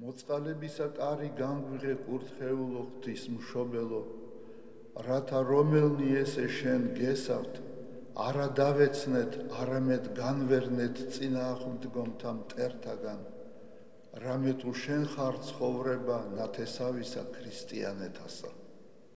მოწყალებისა კარი განგვიღე კურთხეულო ღვთის მშობელო რათა რომელნი ესე შენ გესავთ არა დავეცნეთ არამედ განვერნეთ წინააღმდგომთა მტერთაგან რამე თუ შენ ხარ ცხოვრება ნათესავისა ქრისტიანეთასა.